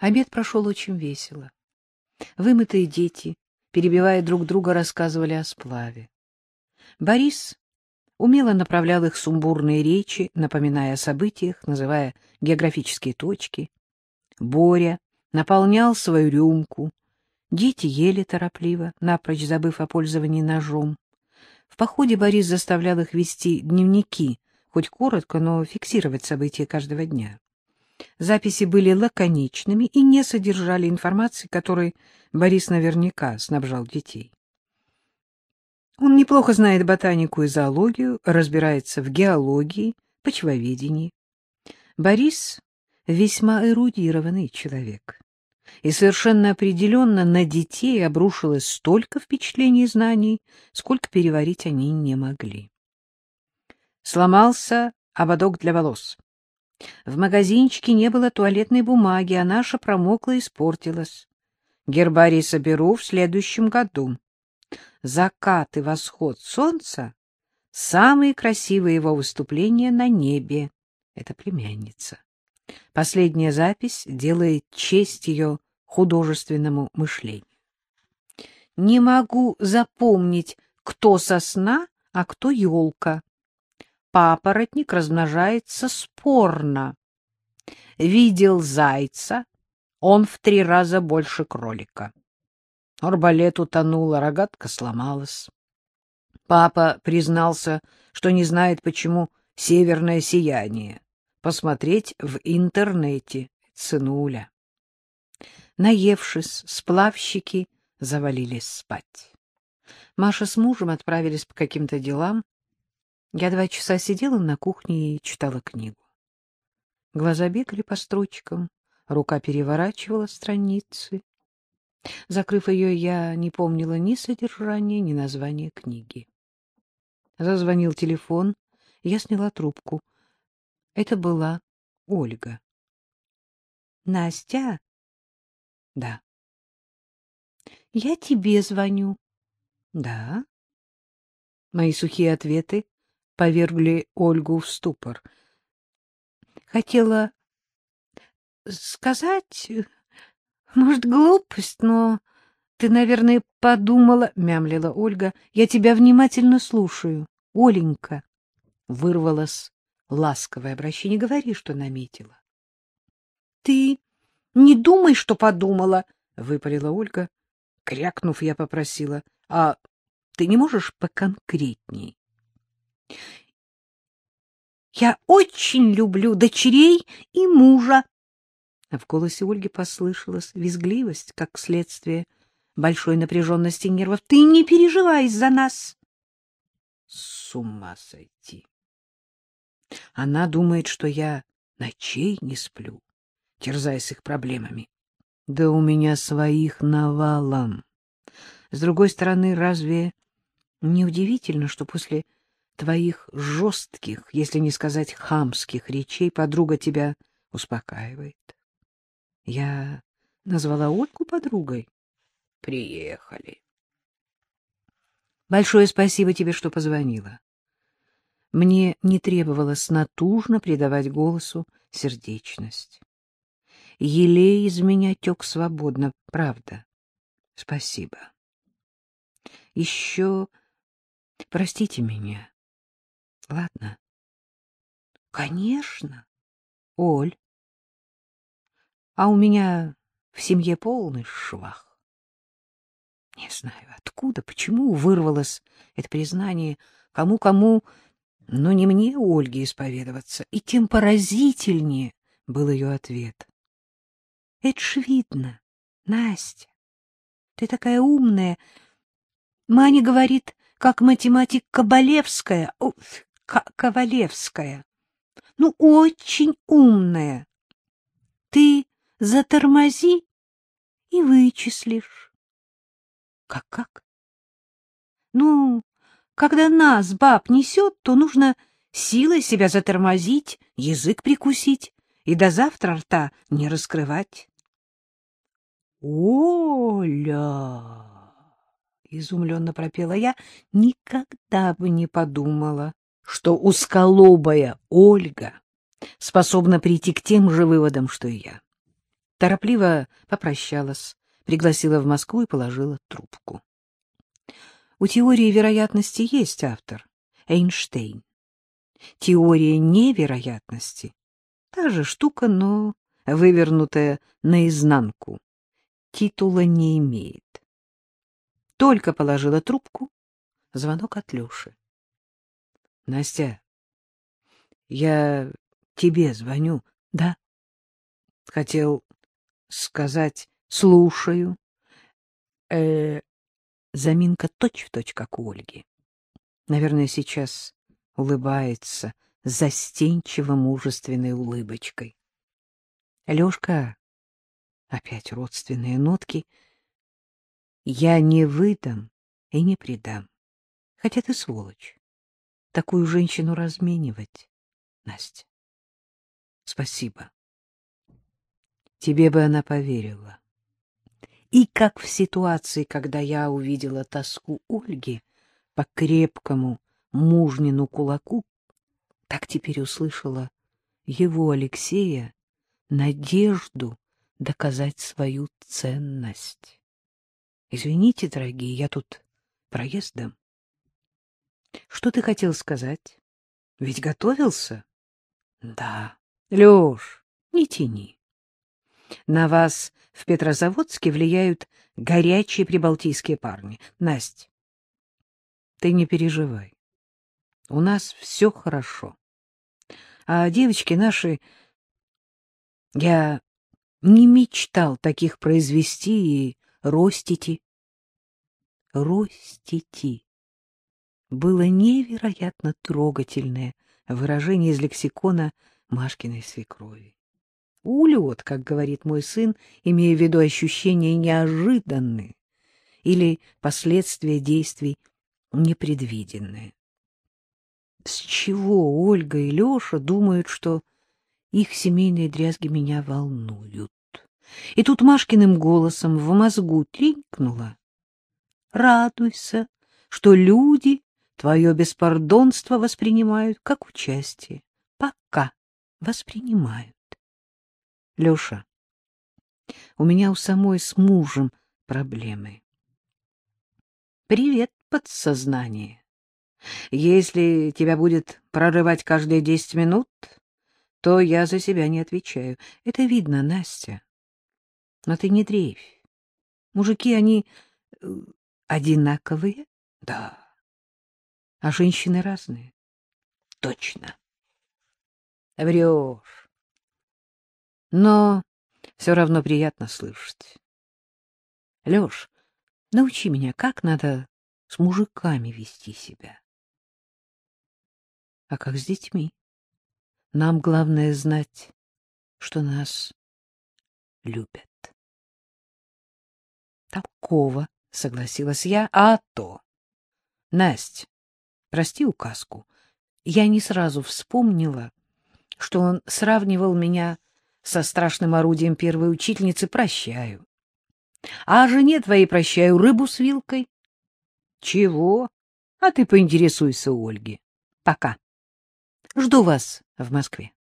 Обед прошел очень весело. Вымытые дети, перебивая друг друга, рассказывали о сплаве. Борис умело направлял их сумбурные речи, напоминая о событиях, называя географические точки. Боря наполнял свою рюмку. Дети ели торопливо, напрочь забыв о пользовании ножом. В походе Борис заставлял их вести дневники, хоть коротко, но фиксировать события каждого дня. Записи были лаконичными и не содержали информации, которой Борис наверняка снабжал детей. Он неплохо знает ботанику и зоологию, разбирается в геологии, почвоведении. Борис весьма эрудированный человек. И совершенно определенно на детей обрушилось столько впечатлений и знаний, сколько переварить они не могли. Сломался ободок для волос. В магазинчике не было туалетной бумаги, а наша промокла и испортилась. Гербарий соберу в следующем году. Закат и восход солнца — самые красивые его выступления на небе. Это племянница. Последняя запись делает честь ее художественному мышлению. Не могу запомнить, кто сосна, а кто елка папоротник размножается спорно. Видел зайца, он в три раза больше кролика. Арбалет утонула, рогатка сломалась. Папа признался, что не знает, почему северное сияние. Посмотреть в интернете, сынуля. Наевшись, сплавщики завалились спать. Маша с мужем отправились по каким-то делам. Я два часа сидела на кухне и читала книгу. Глаза бегали по строчкам, рука переворачивала страницы. Закрыв ее, я не помнила ни содержания, ни названия книги. Зазвонил телефон, я сняла трубку. Это была Ольга. — Настя? — Да. — Я тебе звоню. — Да. Мои сухие ответы повергли Ольгу в ступор. Хотела сказать, может, глупость, но ты, наверное, подумала, — мямлила Ольга, — я тебя внимательно слушаю. Оленька, — вырвалась ласковое обращение, — говори, что наметила. — Ты не думай, что подумала, — выпалила Ольга. Крякнув, я попросила, — а ты не можешь поконкретней? Я очень люблю дочерей и мужа. В голосе Ольги послышалась визгливость, как следствие большой напряженности нервов. Ты не переживай за нас. С ума сойти. Она думает, что я ночей не сплю, терзаясь их проблемами. Да у меня своих навалом. С другой стороны, разве не удивительно, что после твоих жестких, если не сказать хамских речей подруга тебя успокаивает. Я назвала Ольгу подругой. Приехали. Большое спасибо тебе, что позвонила. Мне не требовалось натужно придавать голосу сердечность. Елей из меня тек свободно, правда. Спасибо. Еще простите меня. Ладно. Конечно. Оль. А у меня в семье полный швах. Не знаю, откуда, почему вырвалось это признание кому-кому, но не мне, Ольге, исповедоваться. И тем поразительнее был ее ответ. — Это ж видно, Настя. Ты такая умная. Маня говорит, как математик Кабалевская. Ковалевская. Ну, очень умная. Ты затормози и вычислишь. Как-как? Ну, когда нас, баб, несет, то нужно силой себя затормозить, язык прикусить и до завтра рта не раскрывать. Оля! — изумленно пропела я, — никогда бы не подумала, что узколобая Ольга способна прийти к тем же выводам, что и я. Торопливо попрощалась, пригласила в Москву и положила трубку. У теории вероятности есть автор — Эйнштейн. Теория невероятности — та же штука, но вывернутая наизнанку. Титула не имеет. Только положила трубку, звонок от Леши. — Настя, я тебе звоню. — Да. — Хотел сказать «слушаю». Э, заминка точь-в-точь, как у Ольги. Наверное, сейчас улыбается застенчиво-мужественной улыбочкой. Лёшка, опять родственные нотки, я не выдам и не предам. Хотя ты сволочь. Такую женщину разменивать, Настя. Спасибо. Тебе бы она поверила. И как в ситуации, когда я увидела тоску Ольги по крепкому мужнину кулаку, так теперь услышала его, Алексея, надежду доказать свою ценность. Извините, дорогие, я тут проездом. Что ты хотел сказать? Ведь готовился? Да. Лёш, не тяни. На вас в Петрозаводске влияют горячие прибалтийские парни. Настя, ты не переживай. У нас все хорошо. А девочки наши... Я не мечтал таких произвести и ростити. Ростити было невероятно трогательное выражение из лексикона Машкиной свекрови. Улет, как говорит мой сын, имея в виду ощущения неожиданные или последствия действий непредвиденные. С чего Ольга и Леша думают, что их семейные дрязги меня волнуют? И тут Машкиным голосом в мозгу тренькнуло. Радуйся, что люди твое беспардонство воспринимают как участие. Пока воспринимают. Леша, у меня у самой с мужем проблемы. Привет, подсознание. Если тебя будет прорывать каждые десять минут, то я за себя не отвечаю. Это видно, Настя. Но ты не дрейфь. Мужики, они э, одинаковые? Да. А женщины разные? Точно. Врешь но все равно приятно слышать. Леш, научи меня, как надо с мужиками вести себя. А как с детьми? Нам главное знать, что нас любят. Толково, согласилась я, а то. Насть, прости указку. Я не сразу вспомнила, что он сравнивал меня со страшным орудием первой учительницы прощаю. А жене твоей прощаю рыбу с вилкой. Чего? А ты поинтересуйся у Ольги. Пока. Жду вас в Москве.